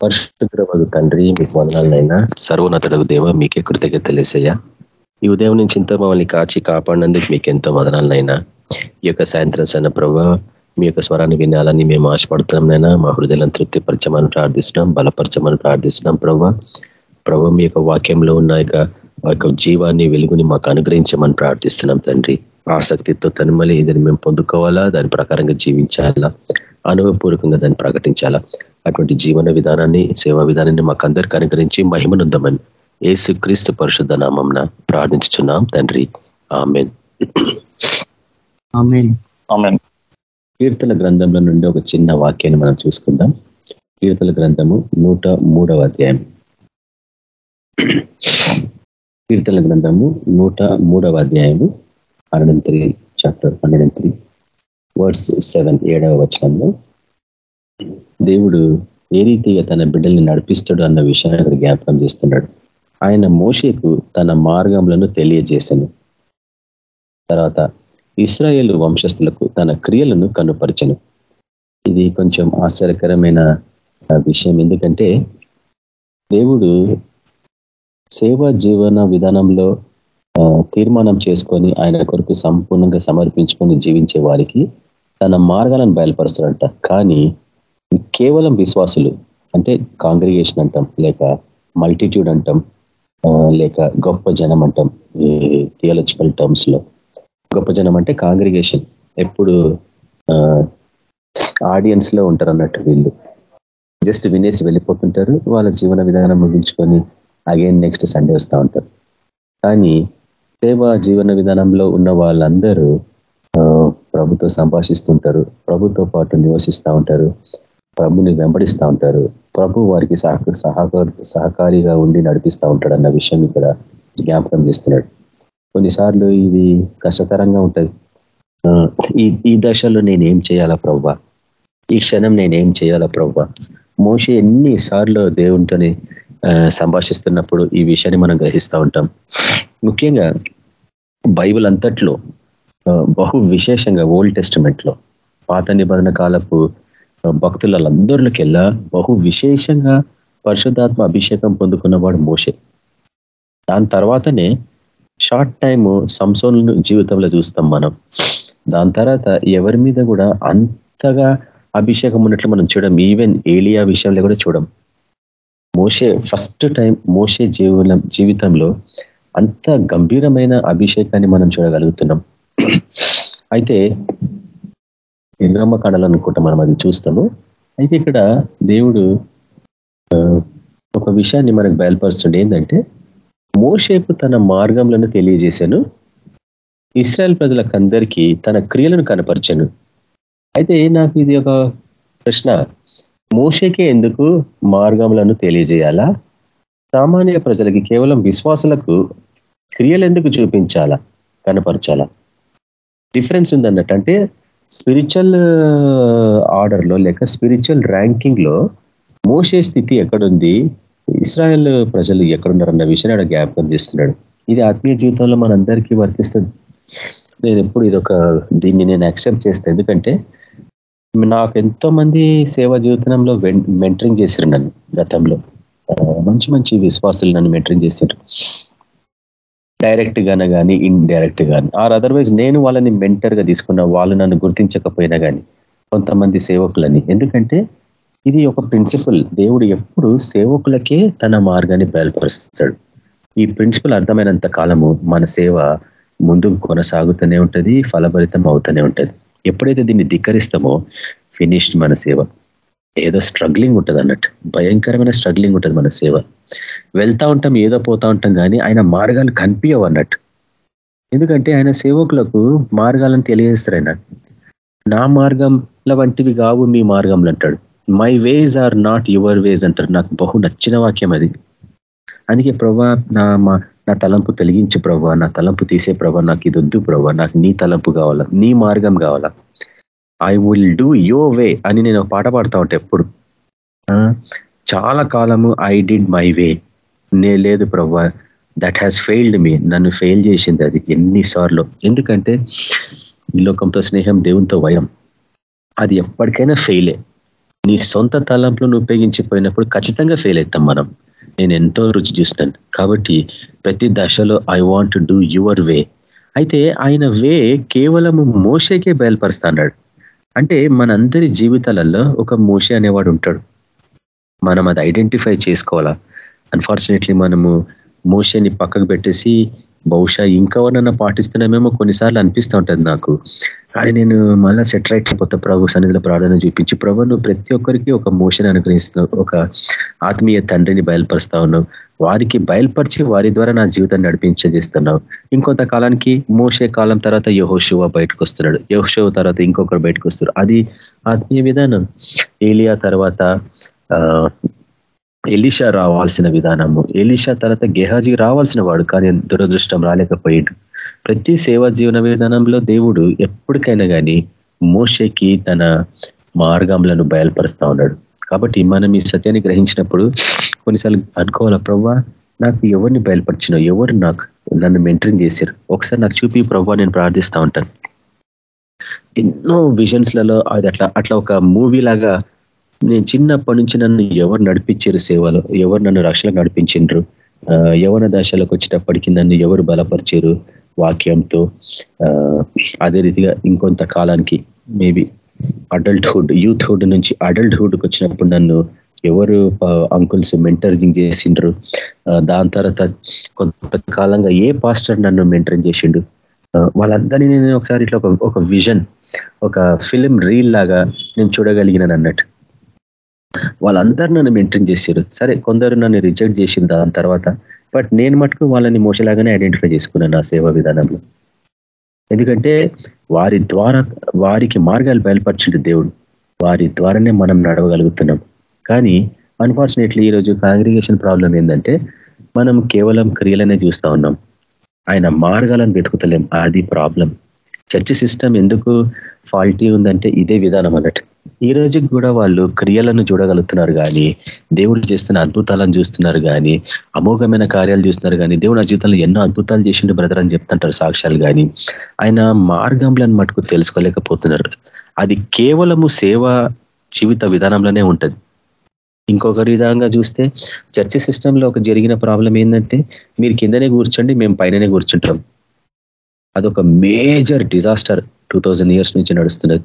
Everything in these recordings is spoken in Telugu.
పరిశుద్ధ తండ్రి మీకు వందనాలనైనా. సర్వోన్నతుడు దేవ మీకే కృతజ్ఞత తెలిసయ్యా ఈ ఉదయం నుంచి ఇంత మమ్మల్ని కాచి కాపాడినందుకు మీకు ఎంతో వదనాలనైనా. ఈ యొక్క సాయంత్రం సైన ప్రభావ మీ యొక్క స్వరాన్ని వినాలని మేము ఆశపడుతున్నాంనైనా మా హృదయాలను తృప్తిపరచమని ప్రార్థిస్తున్నాం బలపరచమని ప్రార్థిస్తున్నాం ప్రభావ ప్రభావ మీ యొక్క వాక్యంలో ఉన్న యొక్క జీవాన్ని వెలుగుని మాకు అనుగ్రహించమని ప్రార్థిస్తున్నాం తండ్రి. ఆసక్తితో తనుమలి ఇదని మేము పొందుకోవాలా? దాని ప్రకారంగా జీవించాలా? అనుభవపూర్వకంగా దాన్ని ప్రకటించాలా? అటువంటి జీవన విధానాన్ని సేవా విధానాన్ని మాకు అందరికి అనుగ్రహించి మహిమనుందమని ఏసు క్రీస్తు పరిశుద్ధ నామం ప్రార్థించుతున్నాం తండ్రి. ఆమెన్. కీర్తన గ్రంథంలో నుండి ఒక చిన్న వాక్యాన్ని మనం చూసుకుందాం. కీర్తన గ్రంథము నూట మూడవ అధ్యాయం. కీర్తన గ్రంథము నూట మూడవ అధ్యాయము hundred three chapter hundred three words seven ఏడవ వచనంలో దేవుడు ఏ రీతిగా తన బిడ్డల్ని నడిపిస్తాడు అన్న విషయాన్ని అక్కడ జ్ఞాపకం చేస్తున్నాడు. ఆయన మోషేకు తన మార్గములను తెలియజేశాను. తర్వాత ఇస్రాయేల్ వంశస్థులకు తన క్రియలను కనుపరచను. ఇది కొంచెం ఆశ్చర్యకరమైన విషయం. ఎందుకంటే దేవుడు సేవా జీవన విధానంలో తీర్మానం చేసుకొని ఆయన కొరకు సంపూర్ణంగా సమర్పించుకొని జీవించే వారికి తన మార్గాలను బయలుపరుస్తాడంట. కానీ కేవలం విశ్వాసులు అంటే కాంగ్రిగేషన్ అంటాం లేక మల్టిట్యూడ్ అంటాం లేక గొప్ప జనం అంటాం ఈ థియాలజికల్ టర్మ్స్లో గొప్ప జనం అంటే కాంగ్రిగేషన్. ఎప్పుడు ఆడియన్స్లో ఉంటారు అన్నట్టు వీళ్ళు. జస్ట్ వినేసి వెళ్ళిపోతుంటారు వాళ్ళ జీవన విధానం ముగించుకొని అగైన్ నెక్స్ట్ సండే వస్తూ ఉంటారు. కానీ సేవా జీవన విధానంలో ఉన్న వాళ్ళందరూ ప్రభుతో సంభాషిస్తుంటారు. ప్రభుతో పాటు నివసిస్తూ ఉంటారు. ప్రభుని వెంబడిస్తూ ఉంటారు. ప్రభు వారికి సహకారిగా ఉండి నడిపిస్తూ ఉంటాడు అన్న విషయం ఇక్కడ జ్ఞాపకం చేస్తున్నాడు. కొన్నిసార్లు ఇది కష్టతరంగా ఉంటుంది. ఈ ఈ దశలో నేనేం చేయాలా ప్రవ్వ? ఈ క్షణం నేనేం చేయాలా ప్రవ్వ? మోసే ఎన్నిసార్లు దేవునితోని సంభాషిస్తున్నప్పుడు ఈ విషయాన్ని మనం గ్రహిస్తూ ఉంటాం. ముఖ్యంగా బైబిల్ అంతట్లో బహు విశేషంగా ఓల్డ్ టెస్టిమెంట్లో పాత నిబంధన కాలపు భక్తులందరిలోకెల్లా బహు విశేషంగా పరిశుద్ధాత్మ అభిషేకం పొందుకున్నవాడు మోసే దాని తర్వాతనే షార్ట్ టైము సంసోను జీవితంలో చూస్తాం మనం. దాని తర్వాత ఎవరి మీద కూడా అంతగా అభిషేకం ఉన్నట్లు మనం చూడం. ఈవెన్ ఏలియా విషయంలో కూడా చూడం. మోసే ఫస్ట్ టైం మోసే జీవనం జీవితంలో అంత గంభీరమైన అభిషేకాన్ని మనం చూడగలుగుతున్నాం. అయితే నిర్గమ కాండలో అనుకుంటాం మనం అది చూస్తాము. అయితే ఇక్కడ దేవుడు ఒక విషయాన్ని మనకు బయలుపరుస్తుండే ఏంటంటే మోషేపు తన మార్గంలో తెలియజేశాను. ఇస్రాయల్ ప్రజలకందరికీ తన క్రియలను కనపరిచాను. అయితే నాకు ఇది ఒక ప్రశ్న. మోషేకే ఎందుకు మార్గములను తెలియజేయాలా? సామాన్య ప్రజలకి కేవలం విశ్వాసులకు క్రియలు ఎందుకు చూపించాలా? కనపరచాలా? డిఫరెన్స్ ఉందన్నట్టు. అంటే స్పిరిచువల్ ఆర్డర్లో లేక స్పిరిచువల్ ర్యాంకింగ్లో మోసే స్థితి ఎక్కడుంది? ఇస్రాయల్ ప్రజలు ఎక్కడున్నారన్న విషయాన్ని జ్ఞాపకం చేస్తున్నాడు. ఇది ఆత్మీయ జీవితంలో మనందరికీ వర్తిస్తుంది. నేను ఎప్పుడు ఇది ఒక దీన్ని నేను యాక్సెప్ట్ చేస్తాను ఎందుకంటే నాకు ఎంతో మంది సేవా జీవితంలో మెంటరింగ్ చేశారు నన్ను గతంలో. మంచి మంచి విశ్వాసులు నన్ను మెంటరింగ్ చేశారు డైరెక్ట్ గానే కానీ ఇండైరెక్ట్ గాని ఆర్ అదర్వైజ్ నేను వాళ్ళని మెంటర్గా తీసుకున్న వాళ్ళు నన్ను గుర్తించకపోయినా కానీ కొంతమంది సేవకులని. ఎందుకంటే ఇది ఒక ప్రిన్సిపల్ దేవుడు ఎప్పుడు సేవకులకే తన మార్గాన్ని బయలుపరుస్తాడు. ఈ ప్రిన్సిపల్ అర్థమైనంత కాలము మన సేవ ముందుకు కొనసాగుతూనే ఉంటుంది ఫలభరితం అవుతూనే ఉంటుంది. ఎప్పుడైతే దీన్ని ధిక్కరిస్తామో ఫినిష్డ్ మన సేవ. ఏదో స్ట్రగ్లింగ్ ఉంటుంది అన్నట్టు. భయంకరమైన స్ట్రగ్లింగ్ ఉంటుంది మన సేవ. వెళ్తా ఉంటాం ఏదో పోతా ఉంటాం కానీ ఆయన మార్గాలు కనిపించవు అన్నట్టు. ఎందుకంటే ఆయన సేవకులకు మార్గాలను తెలియజేస్తారు ఆయన. నా మార్గంల వంటివి కావు మీ మార్గంలు అంటాడు. My ways are not your ways అంటారు నాకు బహు నచ్చిన వాక్యం అది. అందుకే ప్రభా నా నా తలంపు తొలగించు ప్రభా నా తలంపు తీసే ప్రభా నాకు ఇది వద్దు ప్రభా నాకు నీ తలంపు కావాలా నీ మార్గం కావాలా. ఐ విల్ డూ యో వే అని నేను పాట పాడుతూ ఉంటా ఎప్పుడు. చాలా కాలము ఐ డిడ్ మై వే నే లేదు ప్రభా దట్ హ్యాస్ ఫెయిల్డ్ మీ నన్ను ఫెయిల్ చేసింది అది ఎన్నిసార్లు. ఎందుకంటే ఈ లోకంతో స్నేహం దేవునితో వయం అది ఎప్పటికైనా ఫెయిలే నీ సొంత తలంపులను ఉపయోగించిపోయినప్పుడు ఖచ్చితంగా ఫెయిల్ అవుతాం మనం. నేను ఎంతో రుచి చూసినాను కాబట్టి ప్రతి దశలో I want to do your way అయితే ఆయన వే కేవలం మోసేకే బయలుపరుస్తాడు అంటే మనందరి జీవితాలలో ఒక మోసే అనేవాడు ఉంటాడు. మనం అది ఐడెంటిఫై చేసుకోవాలా? అన్ఫార్చునేట్లీ మనము మోషని పక్కకు పెట్టేసి బహుశా ఇంకెవరన్నా పాటిస్తున్నామేమో కొన్నిసార్లు అనిపిస్తూ ఉంటుంది నాకు. కానీ నేను మళ్ళీ సెటర్ అయిపోతా ప్రభు సన్నిధిలో ప్రార్థన చూపించి ప్రభు నువ్వు ప్రతి ఒక్కరికి ఒక మోషన్ అనుగ్రహిస్తున్నావు ఒక ఆత్మీయ తండ్రిని బయలుపరుస్తా ఉన్నావు. వారికి బయలుపరిచి వారి ద్వారా నా జీవితాన్ని నడిపించేస్తున్నావు ఇంకొంత కాలానికి మోసే కాలం తర్వాత యహోశివ బయటకు వస్తున్నాడు యహోశివ తర్వాత ఇంకొకరు బయటకు వస్తారు అది ఆత్మీయ విధానం. ఏలియా తర్వాత ఎలిషా రావాల్సిన విధానము. ఎలిషా తర్వాత గెహాజీ రావాల్సిన వాడు కానీ దురదృష్టం రాలేకపోయాడు. ప్రతి సేవా జీవన విధానంలో దేవుడు ఎప్పటికైనా కానీ మోషకి తన మార్గంలను బయలుపరుస్తూ ఉన్నాడు. కాబట్టి మనం ఈ సత్యాన్ని గ్రహించినప్పుడు కొన్నిసార్లు అనుకోవాలా ప్రవ్వా నాకు ఎవరిని బయలుపరిచినో ఎవరు నాకు నన్ను మెంటరింగ్ చేశారు? ఒకసారి నాకు చూపి ప్రవ్వా నేను ప్రార్థిస్తూ ఉంటాను. ఎన్నో విజన్స్లలో అది అట్లా అట్లా ఒక మూవీ లాగా నేను చిన్నప్పటి నుంచి నన్ను ఎవరు నడిపించారు సేవలో? ఎవరు నన్ను రక్షణ నడిపించిండ్రు? యవన దశలోకి వచ్చేటప్పటికి నన్ను ఎవరు బలపరిచారు? వాక్యంతో అదే రీతిగా ఇంకొంత కాలానికి మేబీ అడల్ట్హుడ్ యూత్హుడ్ నుంచి అడల్ట్హుడ్కి వచ్చినప్పుడు నన్ను ఎవరు అంకుల్స్ మెంటరింగ్ చేసిండ్రు దాని తర్వాత కొంతకాలంగా ఏ పాస్టర్ నన్ను మెంటరింగ్ చేసిండు వాళ్ళందరినీ నేను ఒకసారి ఇట్లా ఒక విజన్ ఒక ఫిలిం రీల్ లాగా నేను చూడగలిగినాను అన్నట్టు. వాళ్ళందరూ నన్ను మెంటరింగ్ చేశారు సరే కొందరు నన్ను రిజెక్ట్ చేసిన దాని తర్వాత బట్ నేను మటుకు వాళ్ళని మోసలాగానే ఐడెంటిఫై చేసుకున్నాను నా సేవా విధానంలో. ఎందుకంటే వారి ద్వారా వారికి మార్గాలు బయలుపరిచిండు దేవుడు. వారి ద్వారానే మనం నడవగలుగుతున్నాం. కానీ అన్ఫార్చునేట్లీ ఈరోజు కాంగ్రిగేషన్ ప్రాబ్లం ఏంటంటే మనం కేవలం క్రియలనే చూస్తూ ఉన్నాం. ఆయన మార్గాలను వెతుకుతలేం. అది ప్రాబ్లం చర్చ్ సిస్టమ్ ఎందుకు ఫాల్టీ ఉందంటే ఇదే విధానం అన్నట్టు. ఈ రోజుకి కూడా వాళ్ళు క్రియలను చూడగలుగుతున్నారు కానీ దేవుడు చేస్తున్న అద్భుతాలను చూస్తున్నారు కానీ అమోఘమైన కార్యాలు చూస్తున్నారు కానీ దేవుడు ఆ జీవితంలో ఎన్నో అద్భుతాలు చేసిండు బ్రదర్ అని చెప్తుంటారు సాక్ష్యాలు కానీ ఆయన మార్గంలను మటుకు తెలుసుకోలేకపోతున్నారు. అది కేవలము సేవ జీవిత విధానంలోనే ఉంటుంది. ఇంకొక విధంగా చూస్తే చర్చ సిస్టంలో ఒక జరిగిన ప్రాబ్లం ఏంటంటే మీరు కిందనే కూర్చోండి మేము పైననే కూర్చుంటాం. అదొక మేజర్ డిజాస్టర్ టూ ఇయర్స్ నుంచి నడుస్తున్నది.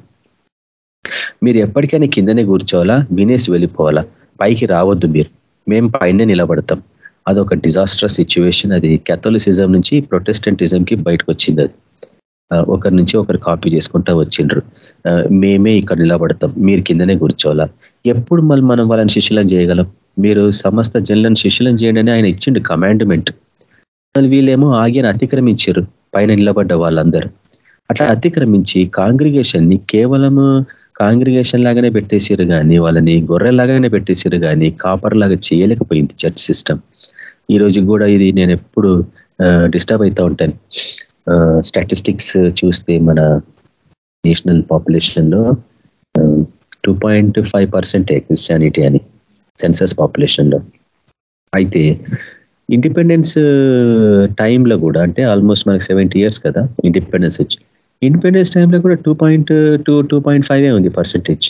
మీరు ఎప్పటికైనా కిందనే కూర్చోవాలా? వినేసి వెళ్ళిపోవాలా? పైకి రావద్దు మీరు. మేము పైన నిలబడతాం. అదొక డిజాస్టర్ సిచ్యువేషన్ అది. కెథోలిసిజం నుంచి ప్రొటెస్టెంటిజంకి బయటకు వచ్చింది అది ఒకరి నుంచి ఒకరు కాపీ చేసుకుంటా వచ్చిండ్రు. మేమే ఇక్కడ నిలబడతాం. మీరు కిందనే కూర్చోవాలా? ఎప్పుడు మళ్ళీ మనం వాళ్ళని శిష్యులను చేయగలం? మీరు సమస్త జన్లను శిష్యులను చేయండి ఆయన ఇచ్చిండు కమాండ్మెంట్ వీళ్ళేమో ఆగిన అతిక్రమించారు. పైన నిలబడ్డ వాళ్ళందరూ. అట్లా అతిక్రమించి కాంగ్రిగేషన్ని కేవలము కాంగ్రిగేషన్ లాగానే పెట్టేసారు కానీ వాళ్ళని గొర్రెలాగానే పెట్టేసారు కానీ కాపర్ లాగా చేయలేకపోయింది చర్చ్ సిస్టమ్ ఈ రోజు కూడా ఇది నేను ఎప్పుడు డిస్టర్బ్ అవుతూ ఉంటాను. స్టాటిస్టిక్స్ చూస్తే మన నేషనల్ పాపులేషన్లో టూ పాయింట్ ఫైవ్ పర్సెంటే క్రిస్టియానిటీ అని సెన్సస్ పాపులేషన్లో అయితే ఇండిపెండెన్స్ టైంలో కూడా అంటే ఆల్మోస్ట్ మనకు సెవెంటీ ఇయర్స్ కదా ఇండిపెండెన్స్ వచ్చి. ఇండిపెండెన్స్ టైంలో కూడా two point two two point five ఉంది పర్సంటేజ్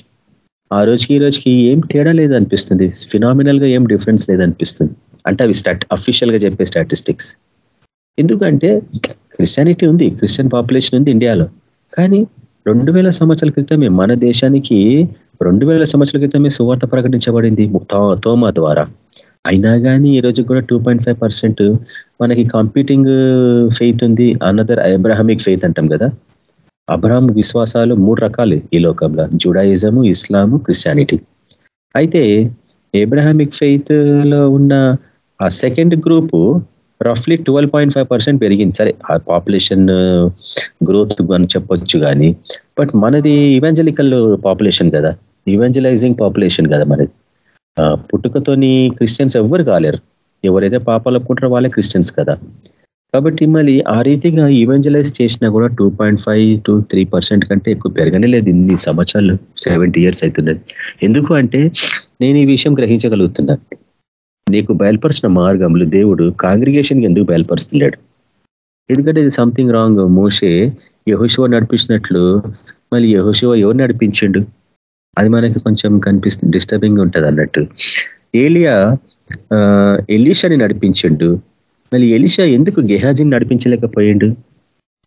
ఆ రోజుకి ఈ రోజుకి ఏం తేడా లేదనిపిస్తుంది? ఫినామినల్గా ఏం డిఫరెన్స్ లేదనిపిస్తుంది? అంటే అవి స్టాట్ అఫీషియల్గా చెప్పే స్టాటిస్టిక్స్ ఎందుకంటే క్రిస్టియానిటీ ఉంది క్రిస్టియన్ పాపులేషన్ ఉంది ఇండియాలో కానీ రెండు వేల సంవత్సరాల క్రితమే మన దేశానికి రెండు వేల సంవత్సరాల క్రితమే సువార్త ప్రకటించబడింది తోమా ద్వారా. అయినా కానీ ఈరోజు కూడా టూ పాయింట్ ఫైవ్ పర్సెంట్ మనకి కంప్యూటింగ్ ఫెయిత్ ఉంది అనదర్ అబ్రహామిక్ ఫెయిత్ అంటాం కదా. అబ్రహాం విశ్వాసాలు మూడు రకాలు ఈ లోకంలో. Judaism Islam Christianity. అయితే ఏబ్రహామిక్ ఫెయిత్లో ఉన్న ఆ సెకండ్ గ్రూపు రఫ్లీ ట్వెల్వ్ పాయింట్ ఫైవ్ పర్సెంట్ పెరిగింది. సరే ఆ పాపులేషన్ గ్రోత్ అని చెప్పొచ్చు కానీ బట్ మనది ఇవాంజలికల్ పాపులేషన్ కదా. ఇవాంజలైజింగ్ పాపులేషన్ కదా మనది. పుట్టుకతోని క్రిస్టియన్స్ ఎవ్వరు కాలేరు. ఎవరైతే పాపాలు ఒప్పుకుంటారో వాళ్ళే క్రిస్టియన్స్ కదా. కాబట్టి మళ్ళీ ఆ రీతిగా ఈవెంజలైజ్ చేసినా కూడా two point five to three percent కంటే ఎక్కువ పెరగనే లేదు ఇన్ని సంవత్సరాలు సెవెంటీ ఇయర్స్ అవుతున్నది ఎందుకు అంటే నేను ఈ విషయం గ్రహించగలుగుతున్నా. నీకు బయలుపరిచిన మార్గంలో దేవుడు కాంగ్రిగేషన్కి ఎందుకు బయలుపరుస్తున్నాడు ఎందుకంటే ఇది సంథింగ్ రాంగ్ మోసే యహోశివ నడిపించినట్లు మళ్ళీ యహోశివ ఎవరు నడిపించిండు? అది మనకి కొంచెం కనిపిస్తుంది డిస్టర్బింగ్ ఉంటుంది అన్నట్టు ఏలియా ఎలీషాని నడిపించిండు. మళ్ళీ ఎలిషా ఎందుకు గెహాజీని నడిపించలేకపోయిండు?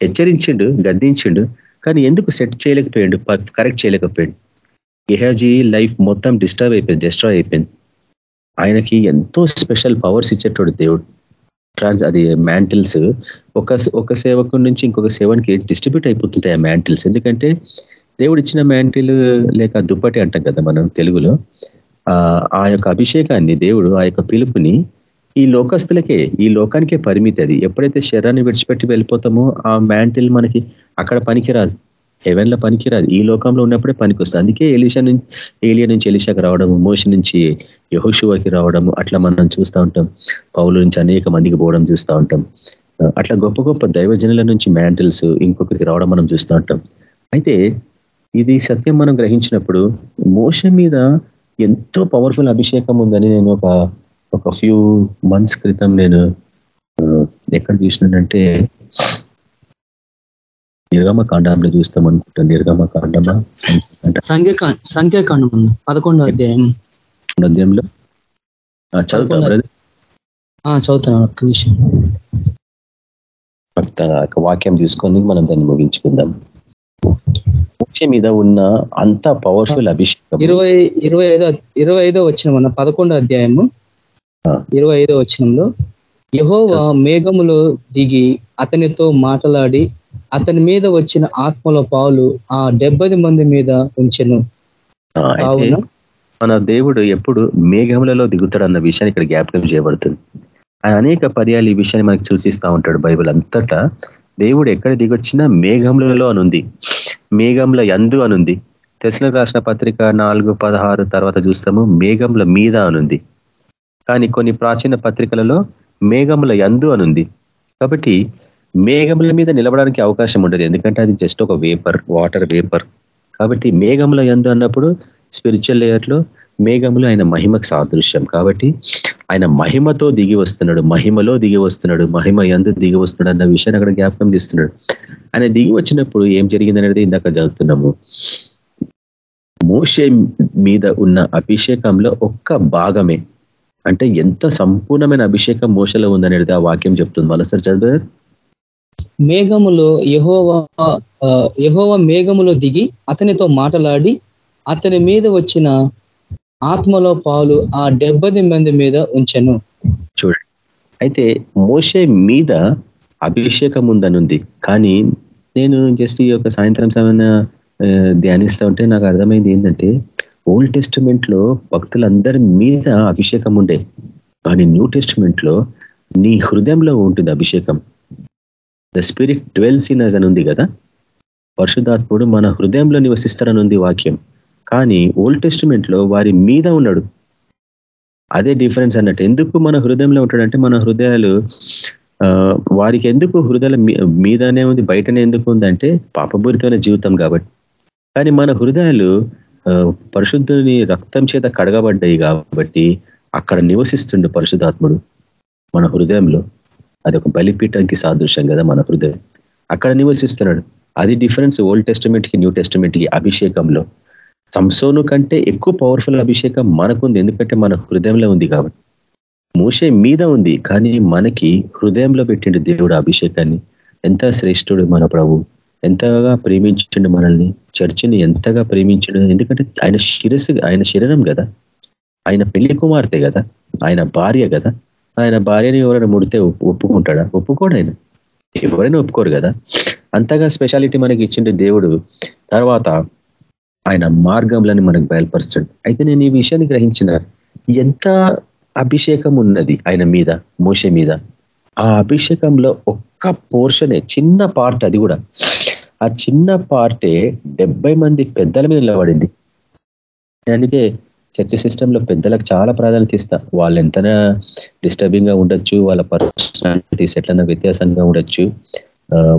హెచ్చరించిండు గద్దించిండు కానీ ఎందుకు సెట్ చేయలేకపోయిండు కరెక్ట్ చేయలేకపోయిండు? గెహాజీ లైఫ్ మొత్తం డిస్టర్బ్ అయిపోయింది డిస్ట్రాయ్ అయిపోయింది. ఆయనకి ఎంతో స్పెషల్ పవర్స్ ఇచ్చేటోడు దేవుడు. ట్రాన్స్ అది మ్యాంటిల్స్. ఒక ఒక సేవకు నుంచి ఇంకొక సేవనికి డిస్ట్రిబ్యూట్ అయిపోతుంటాయి ఆ మ్యాంటిల్స్. ఎందుకంటే దేవుడు ఇచ్చిన మ్యాంటిల్ లేక దుప్పటి అంటాం కదా మనం తెలుగులో. ఆ యొక్క అభిషేకాన్ని దేవుడు ఆ యొక్క పిలుపుని ఈ లోకస్తులకే ఈ లోకానికే పరిమితి అది. ఎప్పుడైతే శరీరాన్ని విడిచిపెట్టి వెళ్ళిపోతామో ఆ మ్యాంటిల్ మనకి అక్కడ పనికిరాదు. హెవెన్లో పనికిరాదు. ఈ లోకంలో ఉన్నప్పుడే పనికి వస్తుంది అందుకే ఎలిషా నుంచి ఏలియా నుంచి ఎలిషాకి రావడము మోషన్ నుంచి యహోశువకి రావడము అట్లా మనం చూస్తూ ఉంటాం. పౌలు నుంచి అనేక మందికి పోవడం చూస్తూ ఉంటాం. అట్లా గొప్ప గొప్ప దైవజనుల నుంచి మ్యాంటిల్స్ ఇంకొకరికి రావడం మనం చూస్తూ ఉంటాం. అయితే ఇది సత్యం మనం గ్రహించినప్పుడు మోష మీద ఎంతో పవర్ఫుల్ అభిషేకం ఉందని నేను ఒక ఒక ఫ్యూ మంత్స్ క్రితం నేను ఎక్కడ చూసినానంటే నిర్గమ కాండంలో చూస్తాం అనుకుంటా. నిర్గమ కాండమా? సంఖ్యాకాండం పదకొండో అధ్యాయం. అధ్యాయంలో? చదువుతాం చదువుతాను ఒక్క నిమిషం. వాక్యం తీసుకొని మనం దాన్ని ముగించుకుందాం. మోక్ష మీద ఉన్న అంత పవర్ఫుల్ అభిషేకం ఇరవై ఇరవై ఐదో ఇరవై ఐదో వచ్చిన మన పదకొండో అధ్యాయము. ఇరవై ఐదో వచ్చినంలో యహోవా మేఘములో దిగి అతనితో మాట్లాడి అతని మీద వచ్చిన ఆత్మల పాలు ఆ డెబ్బది మంది మీద ఉంచెను. మన దేవుడు ఎప్పుడు మేఘములలో దిగుతాడు అన్న విషయాన్ని ఇక్కడ జ్ఞాపకం చేయబడుతుంది. ఆయన అనేక పర్యాలు ఈ విషయాన్ని మనకు సూచిస్తూ ఉంటాడు బైబుల్ అంతటా. దేవుడు ఎక్కడ దిగొచ్చినా మేఘములలో అనుంది. మేఘంల ఎందు అనుంది. తెసలకు రాసిన పత్రిక నాలుగు పదహారు తర్వాత చూస్తాము మేఘంల మీద అనుంది. కానీ కొన్ని ప్రాచీన పత్రికలలో మేఘముల ఎందు అనుంది కాబట్టి మేఘముల మీద నిలబడానికి అవకాశం ఉండదు. ఎందుకంటే అది జస్ట్ ఒక వేపర్ వాటర్ వేపర్ కాబట్టి మేఘముల ఎందు అన్నప్పుడు స్పిరిచువల్ లేయర్లో మేఘములు ఆయన మహిమకు సాదృశ్యం. కాబట్టి ఆయన మహిమతో దిగి వస్తున్నాడు మహిమలో దిగి వస్తున్నాడు మహిమ ఎందు దిగి వస్తున్నాడు అన్న విషయాన్ని అక్కడ జ్ఞాపకం చేస్తున్నాడు. ఆయన దిగి వచ్చినప్పుడు ఏం జరిగిందనేది ఇందాక చదువుతున్నాము. మోషే మీద ఉన్న అభిషేకంలో ఒక్క భాగమే. అంటే ఎంత సంపూర్ణమైన అభిషేకం మోసలో ఉందనేది ఆ వాక్యం చెప్తుంది. మరోసారి చదువు మేఘములో యహోవ యహోవ మేఘములో దిగి అతనితో మాట్లాడి అతని మీద వచ్చిన ఆత్మలో పాలు ఆ డెబ్బది మంది మీద ఉంచను. చూడండి. అయితే మోసే మీద అభిషేకం ఉందనుంది. కానీ నేను జస్ట్ ఈ యొక్క సాయంత్రం సమయం ధ్యానిస్తూ ఉంటే నాకు అర్థమైంది ఏంటంటే ఓల్డ్ టెస్టిమెంట్లో భక్తులందరి మీద అభిషేకం ఉండే కానీ న్యూ టెస్టిమెంట్లో నీ హృదయంలో ఉంటుంది అభిషేకం. ద స్పిరిట్ ట్వెల్స్ ఇన్ అని ఉంది కదా? పరిశుధాత్ముడు మన హృదయంలో నివసిస్తారని ఉంది వాక్యం. కానీ ఓల్డ్ టెస్టిమెంట్లో వారి మీద ఉన్నాడు. అదే డిఫరెన్స్ అన్నట్టు. ఎందుకు మన హృదయంలో ఉంటాడంటే మన హృదయాలు వారికి ఎందుకు హృదయాల మీదనే ఉంది బయటనే ఎందుకు ఉందంటే పాపపూరితమైన జీవితం కాబట్టి. కానీ మన హృదయాలు పరిశుద్ధుని రక్తం చేత కడగబడ్డాయి కాబట్టి అక్కడ నివసిస్తుండే పరిశుధాత్ముడు మన హృదయంలో. అది ఒక బలిపీఠానికి సాదృశ్యం కదా మన హృదయం. అక్కడ నివసిస్తున్నాడు. అది డిఫరెన్స్ ఓల్డ్ టెస్టిమెంట్కి న్యూ టెస్టిమెంట్కి అభిషేకంలో. సంసోను కంటే ఎక్కువ పవర్ఫుల్ అభిషేకం మనకుంది. ఎందుకంటే మన హృదయంలో ఉంది కాబట్టి. మూసే మీద ఉంది కానీ మనకి హృదయంలో పెట్టిండు దేవుడు అభిషేకాన్ని. ఎంత శ్రేష్ఠుడు మన ప్రభు. ఎంతగా ప్రేమించిండు మనల్ని చర్చిని ఎంతగా ప్రేమించడు ఎందుకంటే ఆయన శిరస్సు ఆయన శరీరం కదా. ఆయన పెళ్ళి కుమార్తె కదా. ఆయన భార్య కదా. ఆయన భార్యని ఎవరైనా ముడితే ఒప్పుకుంటాడా? ఒప్పుకోడు ఆయన. ఎవరైనా ఒప్పుకోరు కదా. అంతగా స్పెషాలిటీ మనకి ఇచ్చిండు దేవుడు. తర్వాత ఆయన మార్గంలని మనకు బయలుపరుస్తాడు. అయితే నేను ఈ విషయాన్ని గ్రహించిన ఎంత అభిషేకం ఉన్నది ఆయన మీద మోసే మీద. ఆ అభిషేకంలో ఒక్క పోర్షనే చిన్న పార్ట్ అది కూడా. ఆ చిన్న పార్టే డెబ్బై మంది పెద్దల మీద నిలబడింది. అందుకే చర్చ సిస్టంలో పెద్దలకు చాలా ప్రాధాన్యత ఇస్తా. వాళ్ళు ఎంతనా డిస్టర్బింగ్గా ఉండొచ్చు వాళ్ళ పర్సనాలిటీస్ ఎట్లన్నా వ్యత్యాసంగా ఉండొచ్చు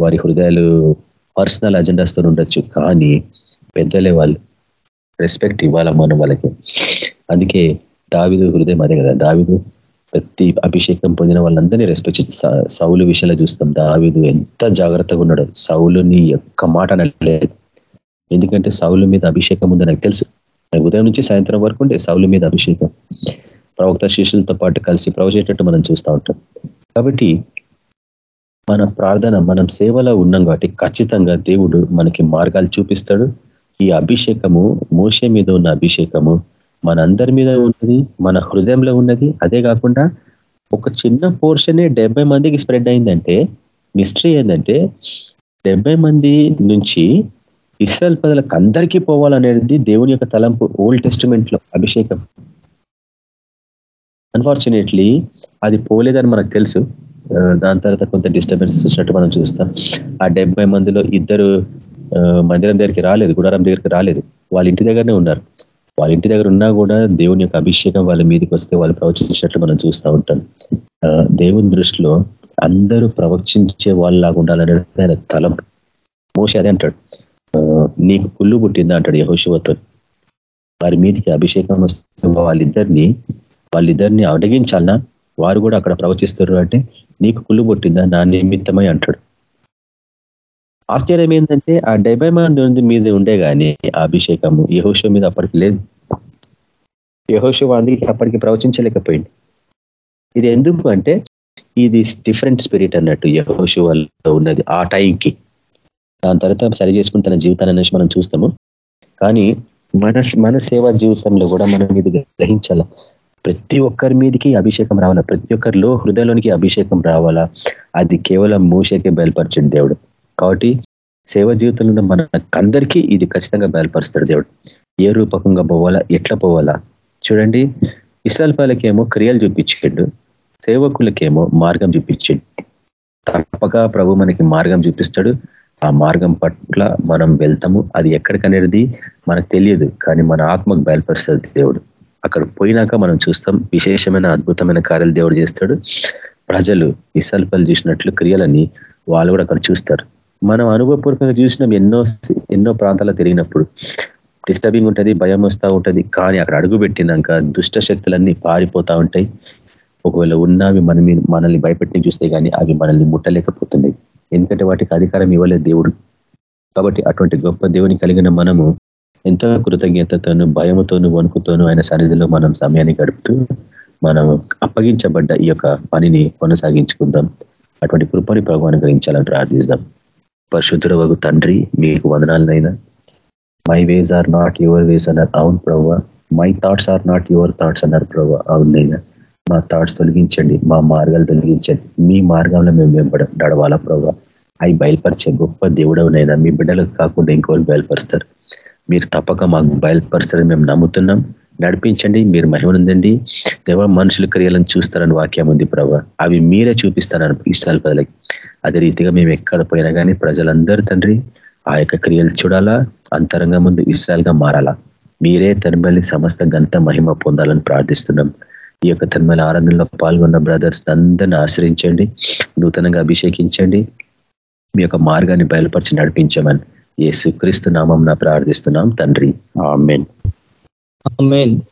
వారి హృదయాలు పర్సనల్ అజెండాస్తో ఉండొచ్చు. కానీ పెద్దలే వాళ్ళు రెస్పెక్ట్ ఇవ్వాల మనం వాళ్ళకి? అందుకే దావిదు హృదయం అదే కదా. దావిదు ప్రతి అభిషేకం పొందిన వాళ్ళందరినీ రెస్పెక్ట్ సౌలు విషయంలో చూస్తాం. దావిదు ఎంత జాగ్రత్తగా ఉన్నాడు. సౌలుని ఒక్క మాట అనలేదు. ఎందుకంటే సౌలు మీద అభిషేకం ఉందని నాకు తెలుసు. ఉదయం నుంచి సాయంత్రం వరకు ఉండే సౌలు మీద అభిషేకం. ప్రవక్త శిష్యులతో పాటు కలిసి ప్రవచేటట్టు మనం చూస్తూ ఉంటాం. కాబట్టి మన ప్రార్థన మనం సేవలో ఉన్నాం కాబట్టి ఖచ్చితంగా దేవుడు మనకి మార్గాలు చూపిస్తాడు. ఈ అభిషేకము మోసే మీద ఉన్న అభిషేకము మన అందరి మీద ఉన్నది మన హృదయంలో ఉన్నది. అదే కాకుండా ఒక చిన్న పోర్షనే డెబ్బై మందికి స్ప్రెడ్ అయిందంటే మిస్టరీ ఏంటంటే డెబ్బై మంది నుంచి ఇస్రాయల్ ప్రజలకు అందరికీ పోవాలనేది దేవుని యొక్క తలంపు ఓల్డ్ టెస్టిమెంట్లో అభిషేకం. అన్ఫార్చునేట్లీ అది పోలేదని మనకు తెలుసు. దాని తర్వాత కొంత డిస్టర్బెన్సెస్ వచ్చినట్టు మనం చూస్తాం. ఆ డెబ్బై మందిలో ఇద్దరు మందిరం దగ్గరికి రాలేదు గుడారం దగ్గరికి రాలేదు. వాళ్ళ ఇంటి దగ్గరనే ఉన్నారు. వాళ్ళ ఇంటి దగ్గర ఉన్నా కూడా దేవుని యొక్క అభిషేకం వాళ్ళ మీదకి వస్తే వాళ్ళు ప్రవచించినట్లు మనం చూస్తూ ఉంటాం. దేవుని దృష్టిలో అందరూ ప్రవచించే వాళ్ళలాగా ఉండాలనేది ఆయన తలం. మోసే అదే అంటాడు. నీకు కుళ్ళు పుట్టిందా అంటాడు యహోశివతో వారి మీదికి అభిషేకం వస్తే వాళ్ళిద్దరిని వాళ్ళిద్దరిని అడగించాలనా? వారు కూడా అక్కడ ప్రవచిస్తారు అంటే నీకు కుళ్ళు పుట్టిందా నా నిమిత్తమై అంటాడు. ఆశ్చర్యం ఏంటంటే ఆ డెబ్బై మంది మీద ఉండే కానీ ఆ అభిషేకము యహోషో మీద అప్పటికి లేదు. యహోషో అందుకే అప్పటికి ప్రవచించలేకపోయింది. ఇది ఎందుకు అంటే ఇది డిఫరెంట్ స్పిరిట్ అన్నట్టు యహోషు వాళ్ళలో ఉన్నది ఆ టైంకి. దాని తర్వాత సరి చేసుకుని తన జీవితాన్ని అనేసి మనం చూస్తాము. కానీ మన మన సేవా జీవితంలో కూడా మనం ఇది గ్రహించాల? ప్రతి ఒక్కరి మీదకి అభిషేకం రావాలా? ప్రతి ఒక్కరిలో హృదయంలోనికి అభిషేకం రావాలా? అది కేవలం మూషకే బయలుపరిచింది దేవుడు. కాబట్టి సేవ జీవితంలో మనకందరికీ ఇది ఖచ్చితంగా బయలుపరుస్తాడు దేవుడు. ఏ రూపకంగా పోవాలా ఎట్లా పోవాలా? చూడండి ఇస్రాయల్ పాలకేమో క్రియలు చూపించాడు సేవకులకేమో మార్గం చూపించాడు. తప్పక ప్రభు మనకి మార్గం చూపిస్తాడు. ఆ మార్గం పట్ల మనం వెళ్తాము. అది ఎక్కడికనేది మనకు తెలియదు కానీ మన ఆత్మకు బయలుపరుస్తుంది దేవుడు. అక్కడ పోయినాక మనం చూస్తాం విశేషమైన అద్భుతమైన కార్యాలు దేవుడు చేస్తాడు. ప్రజలు ఇసల్పలు చూసినట్లు క్రియలని వాళ్ళు కూడా అక్కడ చూస్తారు. మనం అనుభవపూర్వకంగా చూసినాం ఎన్నో ఎన్నో ప్రాంతాల్లో తిరిగినప్పుడు. డిస్టర్బింగ్ ఉంటుంది భయం వస్తూ ఉంటుంది కానీ అక్కడ అడుగు పెట్టినాక దుష్ట శక్తులన్నీ పారిపోతూ ఉంటాయి. ఒకవేళ ఉన్నవి మన మనల్ని భయపెట్టి చూస్తే కానీ అవి మనల్ని ముట్టలేకపోతున్నాయి. ఎందుకంటే వాటికి అధికారం ఇవ్వలేదు దేవుడు. కాబట్టి అటువంటి గొప్ప దేవుని కలిగిన మనము ఎంతో కృతజ్ఞతతోను భయముతోను వణుకుతోను ఆయన సన్నిధిలో మనం సమయాన్ని గడుపుతూ మనం అప్పగించబడ్డ ఈ యొక్క పనిని కొనసాగించుకుందాం. అటువంటి కృపని ప్రభు అనుగ్రహించాలని ప్రార్థిస్తాం. పరిశుద్ధుల తండ్రి మీకు వదనాలనైనా. My ways are not your ways అన్నారు అవును ప్రవ్వ. My thoughts are not your thoughts అన్నారు ప్రవ్వ. అవునైనా మా థాట్స్ తొలగించండి మా మార్గాలు తొలగించండి. మీ మార్గంలో మేము వెంపడం నడవాలా ప్రవ్వ. అవి బయలుపరిచే గొప్ప దేవుడవనైనా మీ బిడ్డలకు కాకుండా ఇంకోరు బయలుపరుస్తారు. మీరు తప్పక మాకు బయలుపరుస్తారని మేము నమ్ముతున్నాం. నడిపించండి మీరు మహిమనుందండి. దేవ మనుషుల క్రియలను చూస్తారని వాక్యం ఉంది ప్రభా. అవి మీరే చూపిస్తారని ఇష్టాల ప్రజలకి. అదే రీతిగా మేము ఎక్కడ పోయినా కానీ ప్రజలందరూ తండ్రి ఆ యొక్క క్రియలు చూడాలా అంతరంగ ముందు గా మారాలా. మీరే తన్మలి సమస్త గంత మహిమ పొందాలని ప్రార్థిస్తున్నాం. ఈ యొక్క తన్మల ఆనందంలో పాల్గొన్న బ్రదర్స్ అందరిని ఆశ్రయించండి నూతనంగా అభిషేకించండి మీ యొక్క మార్గాన్ని బయలుపరిచి నడిపించమని ఏ సుక్రీస్తు నామం ప్రార్థిస్తున్నాం తండ్రి. ఆమెన్. Amen